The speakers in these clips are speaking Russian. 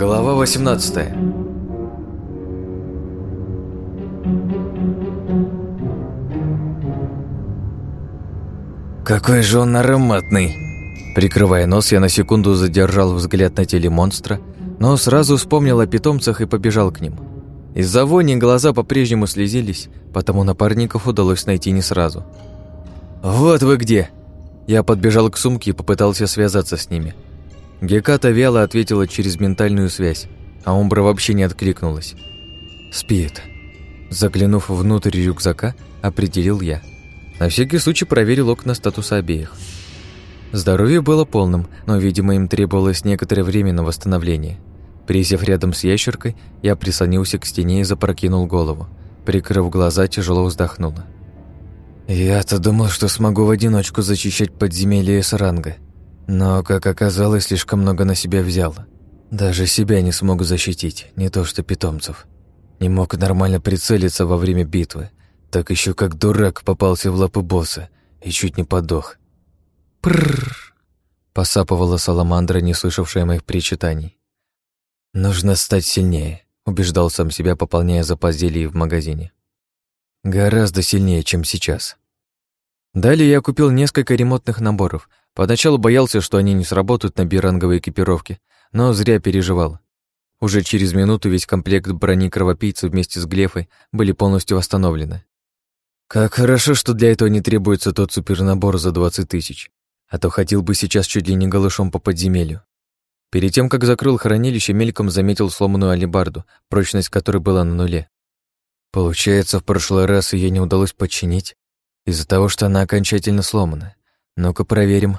Глава 18 Какой же он ароматный! Прикрывая нос, я на секунду задержал взгляд на теле монстра, но сразу вспомнил о питомцах и побежал к ним. Из-за вони глаза по-прежнему слезились, потому напарников удалось найти не сразу. «Вот вы где!» Я подбежал к сумке и попытался связаться с ними. Геката вяло ответила через ментальную связь, а Умбра вообще не откликнулась. «Спит». Заглянув внутрь рюкзака, определил я. На всякий случай проверил окна статуса обеих. Здоровье было полным, но, видимо, им требовалось некоторое время на восстановление. Присев рядом с ящеркой, я прислонился к стене и запрокинул голову. Прикрыв глаза, тяжело вздохнула. «Я-то думал, что смогу в одиночку зачищать подземелье с ранга. Но, как оказалось, слишком много на себя взял. Даже себя не смог защитить, не то что питомцев. Не мог нормально прицелиться во время битвы. Так еще как дурак попался в лапы босса и чуть не подох. Прррр. Посапывала саламандра, не слышавшая моих причитаний. «Нужно стать сильнее», — убеждал сам себя, пополняя запас зелий в магазине. «Гораздо сильнее, чем сейчас». Далее я купил несколько ремонтных наборов. Поначалу боялся, что они не сработают на биранговой экипировке, но зря переживал. Уже через минуту весь комплект брони кровопийцы вместе с глефой были полностью восстановлены. Как хорошо, что для этого не требуется тот супернабор за 20 тысяч а то ходил бы сейчас чуть ли не голышом по подземелью. Перед тем, как закрыл хранилище, мельком заметил сломанную алебарду, прочность которой была на нуле. Получается, в прошлый раз ее не удалось починить из-за того, что она окончательно сломана. Ну-ка проверим.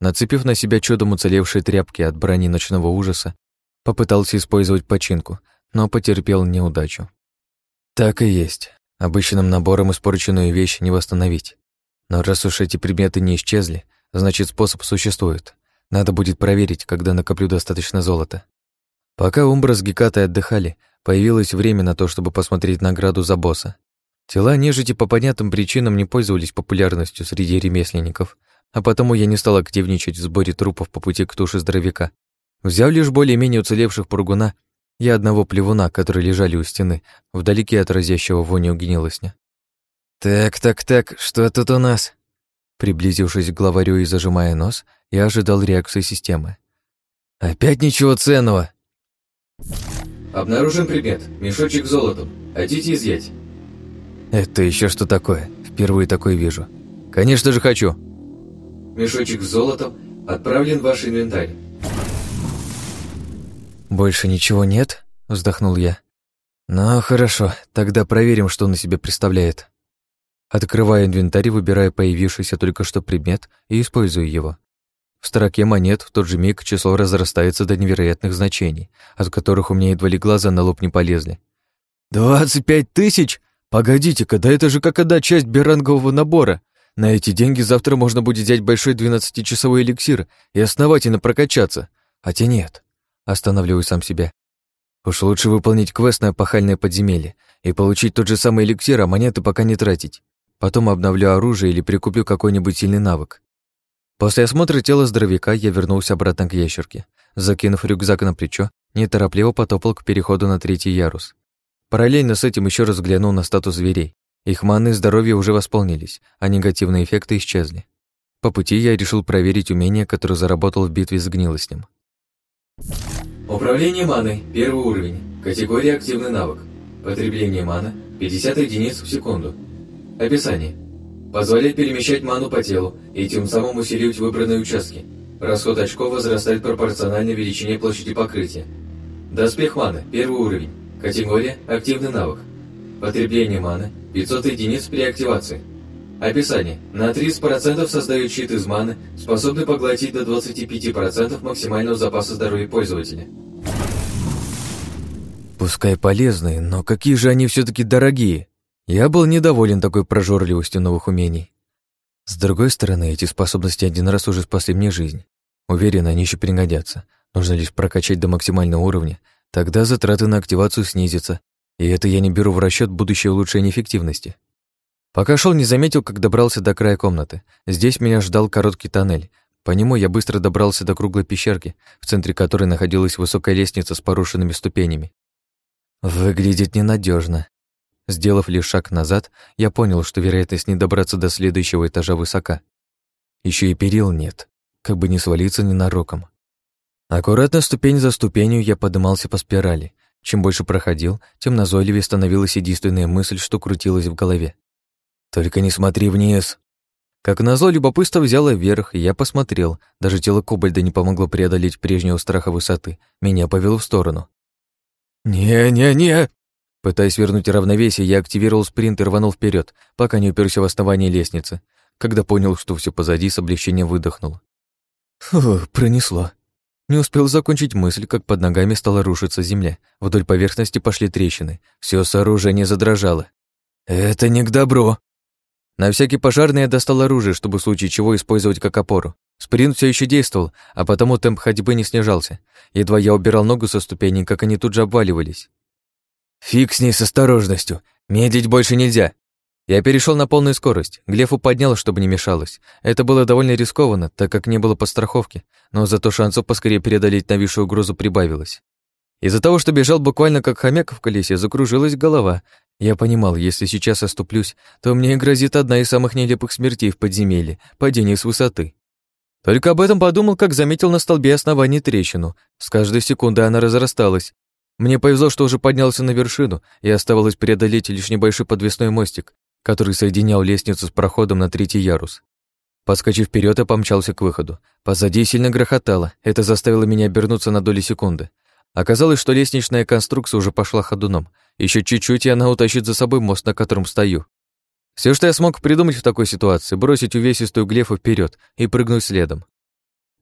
Нацепив на себя чудом уцелевшие тряпки от брони ночного ужаса, попытался использовать починку, но потерпел неудачу. Так и есть. Обычным набором испорченную вещь не восстановить. Но раз уж эти предметы не исчезли, Значит, способ существует. Надо будет проверить, когда накоплю достаточно золота. Пока Умбра с Гекатой отдыхали, появилось время на то, чтобы посмотреть награду за босса. Тела нежити по понятным причинам не пользовались популярностью среди ремесленников, а потому я не стал активничать в сборе трупов по пути к туше здоровяка. Взяв лишь более-менее уцелевших пургуна и одного плевуна, которые лежали у стены, вдалеке от разящего вонью гнилосня. «Так, так, так, что тут у нас?» Приблизившись к главарю и зажимая нос, я ожидал реакции системы. «Опять ничего ценного!» «Обнаружен предмет. Мешочек с золотом. Хотите изъять?» «Это еще что такое? Впервые такое вижу. Конечно же хочу!» «Мешочек с золотом отправлен в ваш инвентарь». «Больше ничего нет?» – вздохнул я. «Ну, хорошо, тогда проверим, что он из себя представляет». Открываю инвентарь, выбирая появившийся только что предмет и использую его. В строке монет в тот же миг число разрастается до невероятных значений, от которых у меня едва ли глаза на лоб не полезли. «Двадцать пять тысяч? Погодите-ка, да это же как одна часть берангового набора. На эти деньги завтра можно будет взять большой двенадцатичасовой эликсир и основательно прокачаться. Хотя нет, останавливаю сам себя. Уж лучше выполнить квест на пахальное подземелье и получить тот же самый эликсир, а монеты пока не тратить. Потом обновлю оружие или прикуплю какой-нибудь сильный навык. После осмотра тела здоровяка я вернулся обратно к ящерке. Закинув рюкзак на плечо, неторопливо потопал к переходу на третий ярус. Параллельно с этим еще раз взглянул на статус зверей. Их маны и здоровье уже восполнились, а негативные эффекты исчезли. По пути я решил проверить умение, которое заработал в битве с гнилостем. Управление маной, первый уровень, категория активный навык. Потребление мана 50 единиц в секунду. Описание. Позволяет перемещать ману по телу и тем самым усиливать выбранные участки. Расход очков возрастает пропорционально величине площади покрытия. Доспех маны, первый уровень. Категория «Активный навык». Потребление маны 500 единиц при активации. Описание. На 30% создает щит из маны, способный поглотить до 25% максимального запаса здоровья пользователя. Пускай полезные, но какие же они все таки дорогие. Я был недоволен такой прожорливостью новых умений. С другой стороны, эти способности один раз уже спасли мне жизнь. Уверен, они еще пригодятся. Нужно лишь прокачать до максимального уровня, тогда затраты на активацию снизятся, и это я не беру в расчет будущее улучшение эффективности. Пока шел, не заметил, как добрался до края комнаты. Здесь меня ждал короткий тоннель, По нему я быстро добрался до круглой пещерки, в центре которой находилась высокая лестница с порушенными ступенями. Выглядит ненадежно. Сделав лишь шаг назад, я понял, что вероятность не добраться до следующего этажа высока. Еще и перил нет, как бы не свалиться ненароком. Аккуратно ступень за ступенью я подымался по спирали. Чем больше проходил, тем назойливее становилась единственная мысль, что крутилась в голове. «Только не смотри вниз!» Как назло, любопытство взяло вверх, и я посмотрел. Даже тело Кобальда не помогло преодолеть прежнего страха высоты. Меня повело в сторону. «Не-не-не!» Пытаясь вернуть равновесие, я активировал спринт и рванул вперед, пока не уперся в основание лестницы. Когда понял, что все позади, с облегчением выдохнул. Фу, пронесло. Не успел закончить мысль, как под ногами стала рушиться земля. Вдоль поверхности пошли трещины. Все сооружение задрожало. «Это не к добру!» На всякий пожарный я достал оружие, чтобы в случае чего использовать как опору. Спринт все еще действовал, а потому темп ходьбы не снижался. Едва я убирал ногу со ступеней, как они тут же обваливались. «Фиг с ней с осторожностью! Медить больше нельзя!» Я перешел на полную скорость. Глефу поднял, чтобы не мешалось. Это было довольно рискованно, так как не было подстраховки, но зато шансов поскорее преодолеть нависшую угрозу прибавилось. Из-за того, что бежал буквально как хомяк в колесе, закружилась голова, я понимал, если сейчас оступлюсь, то мне грозит одна из самых нелепых смертей в подземелье — падение с высоты. Только об этом подумал, как заметил на столбе основание трещину. С каждой секундой она разрасталась. Мне повезло, что уже поднялся на вершину, и оставалось преодолеть лишь небольшой подвесной мостик, который соединял лестницу с проходом на третий ярус. Подскочив вперед, я помчался к выходу. Позади сильно грохотало, это заставило меня обернуться на доли секунды. Оказалось, что лестничная конструкция уже пошла ходуном. Еще чуть-чуть, и она утащит за собой мост, на котором стою. Все, что я смог придумать в такой ситуации, бросить увесистую глефу вперед и прыгнуть следом.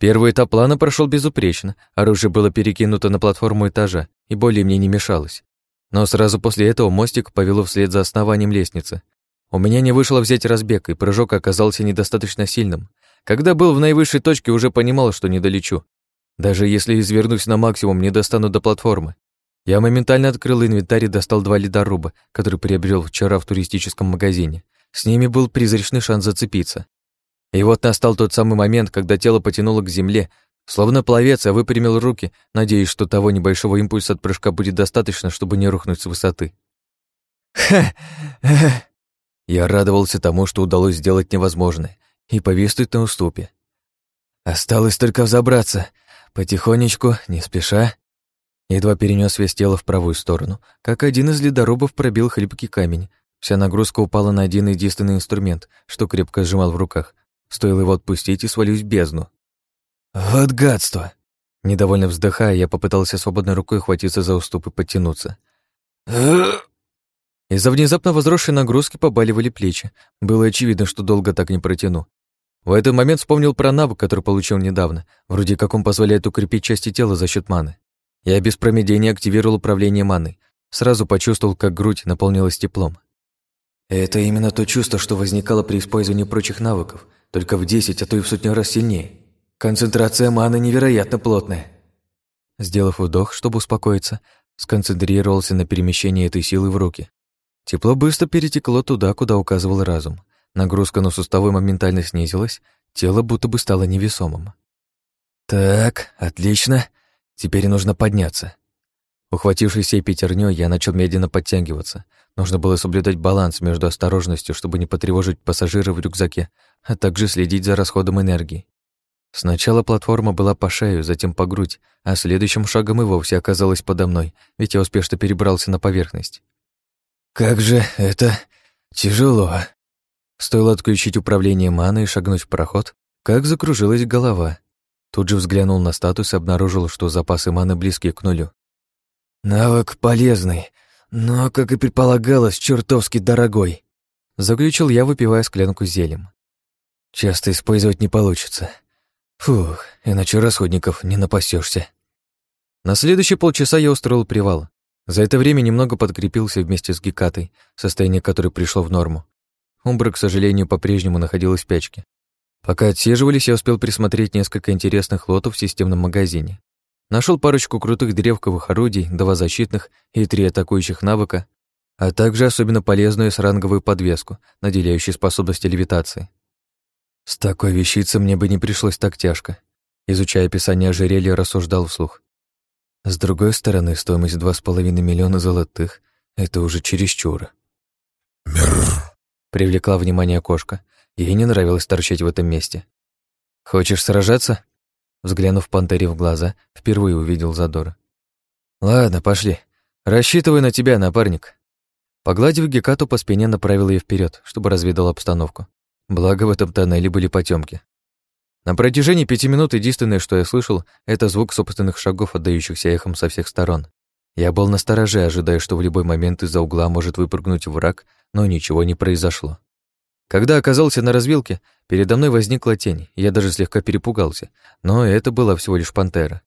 Первый этап плана прошел безупречно, оружие было перекинуто на платформу этажа и более мне не мешалось. Но сразу после этого мостик повело вслед за основанием лестницы. У меня не вышло взять разбег, и прыжок оказался недостаточно сильным. Когда был в наивысшей точке, уже понимал, что не долечу. Даже если извернусь на максимум, не достану до платформы. Я моментально открыл инвентарь и достал два ледоруба, которые приобрел вчера в туристическом магазине. С ними был призрачный шанс зацепиться. И вот настал тот самый момент, когда тело потянуло к земле. Словно пловец, я выпрямил руки, надеясь, что того небольшого импульса от прыжка будет достаточно, чтобы не рухнуть с высоты. Ха! Я радовался тому, что удалось сделать невозможное, и повиснуть на уступе. Осталось только взобраться, потихонечку, не спеша. Едва перенес весь тело в правую сторону, как один из ледорубов пробил хлипкий камень. Вся нагрузка упала на один единственный инструмент, что крепко сжимал в руках. Стоило его отпустить и свалюсь в бездну. «Вот гадство!» Недовольно вздыхая, я попытался свободной рукой хватиться за уступ и подтянуться. Из-за внезапно возросшей нагрузки побаливали плечи. Было очевидно, что долго так не протяну. В этот момент вспомнил про навык, который получил недавно. Вроде как он позволяет укрепить части тела за счет маны. Я без промедления активировал управление маной. Сразу почувствовал, как грудь наполнилась теплом. Это именно то чувство, что возникало при использовании прочих навыков, только в десять, а то и в сотню раз сильнее. Концентрация маны невероятно плотная. Сделав вдох, чтобы успокоиться, сконцентрировался на перемещении этой силы в руки. Тепло быстро перетекло туда, куда указывал разум. Нагрузка на суставы моментально снизилась, тело будто бы стало невесомым. «Так, отлично. Теперь нужно подняться». Ухватившись всей пятернёй, я начал медленно подтягиваться. Нужно было соблюдать баланс между осторожностью, чтобы не потревожить пассажира в рюкзаке, а также следить за расходом энергии. Сначала платформа была по шею, затем по грудь, а следующим шагом и вовсе оказалась подо мной, ведь я успешно перебрался на поверхность. Как же это тяжело. Стоило отключить управление маной и шагнуть в проход, как закружилась голова. Тут же взглянул на статус и обнаружил, что запасы маны близки к нулю. Навык полезный, но, как и предполагалось, чертовски дорогой. Заключил я, выпивая склянку зелем. Часто использовать не получится. Фух, иначе расходников не напасешься. На следующие полчаса я устроил привал. За это время немного подкрепился вместе с Гекатой, состояние которой пришло в норму. Умбра, к сожалению, по-прежнему находилась в спячке. Пока отсиживались, я успел присмотреть несколько интересных лотов в системном магазине. Нашел парочку крутых древковых орудий, два защитных и три атакующих навыка, а также особенно полезную сранговую подвеску, наделяющую способности левитации. С такой вещицей мне бы не пришлось так тяжко. Изучая описание ожерелья, рассуждал вслух. С другой стороны, стоимость два с половиной миллиона золотых — это уже чересчур. Мир. Привлекла внимание кошка. Ей не нравилось торчать в этом месте. «Хочешь сражаться?» Взглянув пантере в глаза, впервые увидел Задора. «Ладно, пошли. Рассчитываю на тебя, напарник». Погладив Гекату по спине, направил ее вперед, чтобы разведал обстановку. Благо, в этом тоннеле были потемки. На протяжении пяти минут единственное, что я слышал, это звук собственных шагов, отдающихся эхом со всех сторон. Я был настороже, ожидая, что в любой момент из-за угла может выпрыгнуть враг, но ничего не произошло. Когда оказался на развилке, передо мной возникла тень, я даже слегка перепугался, но это была всего лишь пантера.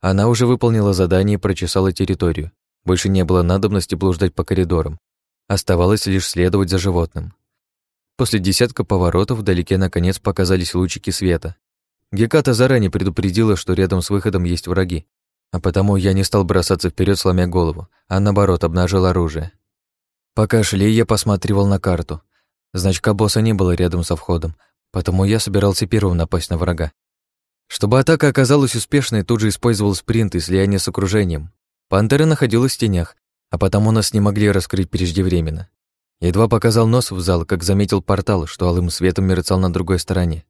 Она уже выполнила задание и прочесала территорию. Больше не было надобности блуждать по коридорам. Оставалось лишь следовать за животным. После десятка поворотов вдалеке наконец показались лучики света. Геката заранее предупредила, что рядом с выходом есть враги, а потому я не стал бросаться вперед, сломя голову, а наоборот обнажил оружие. Пока шли, я посматривал на карту. Значка босса не было рядом со входом, потому я собирался первым напасть на врага. Чтобы атака оказалась успешной, тут же использовал спринт и слияние с окружением. Пантера находилась в тенях, а потому нас не могли раскрыть преждевременно. Едва показал нос в зал, как заметил портал, что алым светом мерцал на другой стороне.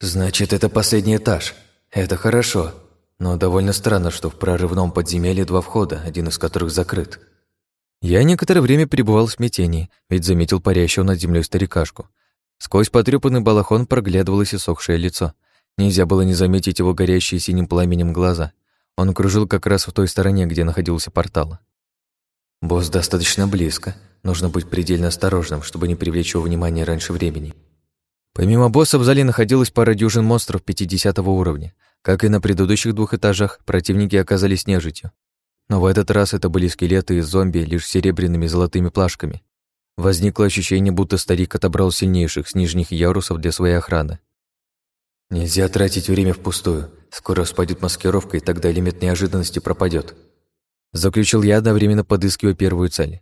«Значит, это последний этаж. Это хорошо. Но довольно странно, что в прорывном подземелье два входа, один из которых закрыт». Я некоторое время пребывал в смятении, ведь заметил парящего над землей старикашку. Сквозь потрёпанный балахон проглядывалось иссохшее лицо. Нельзя было не заметить его горящие синим пламенем глаза. Он кружил как раз в той стороне, где находился портал. «Босс достаточно близко. Нужно быть предельно осторожным, чтобы не привлечь его внимание раньше времени. Помимо босса в зале находилась пара дюжин монстров 50 уровня. Как и на предыдущих двух этажах, противники оказались нежитью. Но в этот раз это были скелеты из зомби лишь серебряными золотыми плашками. Возникло ощущение, будто старик отобрал сильнейших с нижних ярусов для своей охраны. Нельзя тратить время впустую. Скоро спадет маскировка, и тогда элемент неожиданности пропадет. Заключил я, одновременно подыскивая первую цель.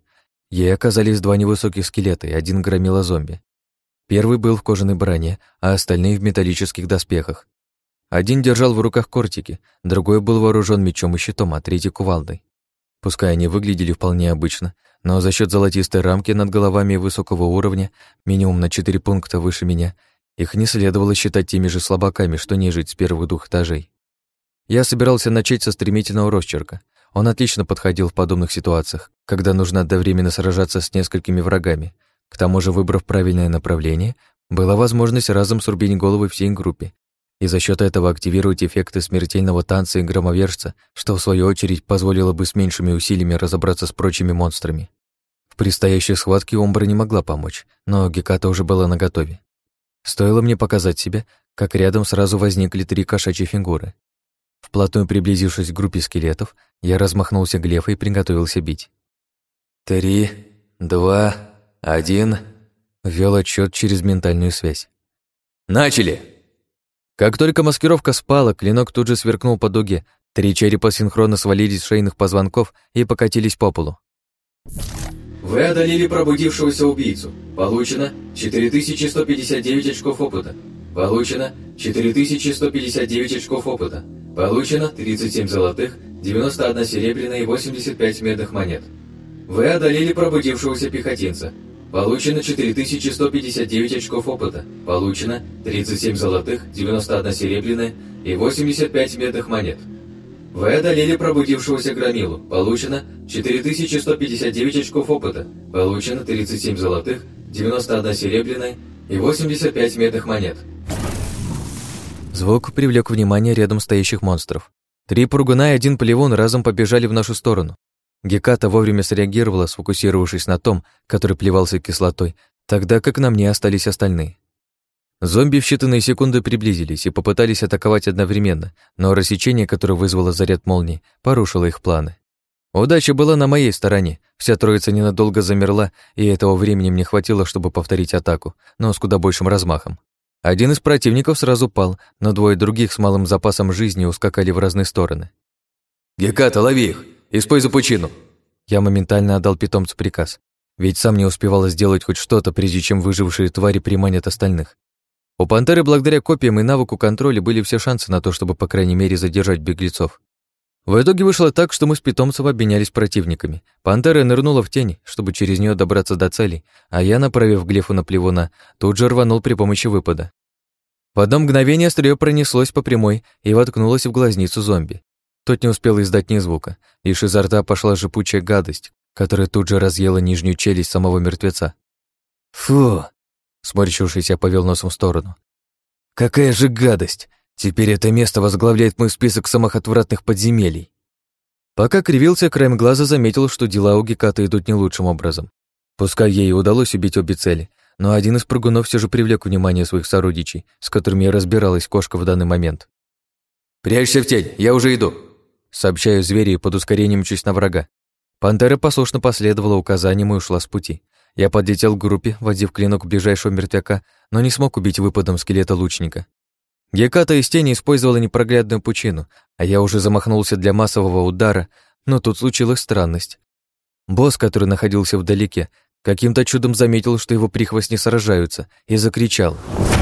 Ей оказались два невысоких скелета и один громила зомби. Первый был в кожаной броне, а остальные в металлических доспехах. Один держал в руках кортики, другой был вооружен мечом и щитом, а третий — кувалдой. Пускай они выглядели вполне обычно, но за счет золотистой рамки над головами высокого уровня, минимум на четыре пункта выше меня, их не следовало считать теми же слабаками, что нежить с первых двух этажей. Я собирался начать со стремительного росчерка, он отлично подходил в подобных ситуациях, когда нужно одновременно сражаться с несколькими врагами. К тому же, выбрав правильное направление, была возможность разом срубить головы всей группе и за счет этого активировать эффекты смертельного танца и громовержца, что в свою очередь позволило бы с меньшими усилиями разобраться с прочими монстрами. В предстоящей схватке Омбра не могла помочь, но Геката уже была наготове. Стоило мне показать себя, как рядом сразу возникли три кошачьи фигуры. Вплотную приблизившись к группе скелетов, я размахнулся глефой и приготовился бить. «Три, два, один...» Ввел отчет через ментальную связь. «Начали!» Как только маскировка спала, клинок тут же сверкнул по дуге. Три черепа синхронно свалились с шейных позвонков и покатились по полу. Вы одолели пробудившегося убийцу. Получено 4159 очков опыта. Получено 4159 очков опыта. Получено 37 золотых, 91 серебряная и 85 медных монет. Вы одолели пробудившегося пехотинца. Получено 4159 очков опыта. Получено 37 золотых, 91 серебряная и 85 медных монет. Вы одолели пробудившегося громилу. Получено 4159 очков опыта. Получено 37 золотых, 91 серебряная и 85 медных монет. Звук привлек внимание рядом стоящих монстров. Три пургуна и один плевун разом побежали в нашу сторону. Геката вовремя среагировала, сфокусировавшись на том, который плевался кислотой, тогда как на мне остались остальные. Зомби в считанные секунды приблизились и попытались атаковать одновременно, но рассечение, которое вызвало заряд молнии, порушило их планы. Удача была на моей стороне. Вся троица ненадолго замерла, и этого времени мне хватило, чтобы повторить атаку, но с куда большим размахом. Один из противников сразу пал, но двое других с малым запасом жизни ускакали в разные стороны. «Геката, лови их! Используй пучину!» Я моментально отдал питомцу приказ, ведь сам не успевал сделать хоть что-то, прежде чем выжившие твари приманят остальных. У пантеры благодаря копиям и навыку контроля были все шансы на то, чтобы, по крайней мере, задержать беглецов. В итоге вышло так, что мы с питомцем обменялись противниками. Пантера нырнула в тень, чтобы через нее добраться до цели, а я, направив глефу на плевуна, тут же рванул при помощи выпада. В одно мгновение острие пронеслось по прямой и воткнулось в глазницу зомби. Тот не успел издать ни звука, лишь изо рта пошла жипучая гадость, которая тут же разъела нижнюю челюсть самого мертвеца. «Фу!» Сморщившись, я повел носом в сторону. «Какая же гадость! Теперь это место возглавляет мой список самых отвратных подземелий». Пока кривился, краем глаза заметил, что дела у Геката идут не лучшим образом. Пускай ей удалось убить обе цели, но один из прыгунов все же привлек внимание своих сородичей, с которыми я разбиралась кошка в данный момент. «Прячься в тень, я уже иду!» Сообщаю звери под ускорением чусь на врага. Пантера послушно последовала указаниям и ушла с пути. Я подлетел к группе, водив клинок ближайшего мертвяка, но не смог убить выпадом скелета лучника. Геката из тени использовала непроглядную пучину, а я уже замахнулся для массового удара, но тут случилась странность. Босс, который находился вдалеке, каким-то чудом заметил, что его прихвостни сражаются, и закричал —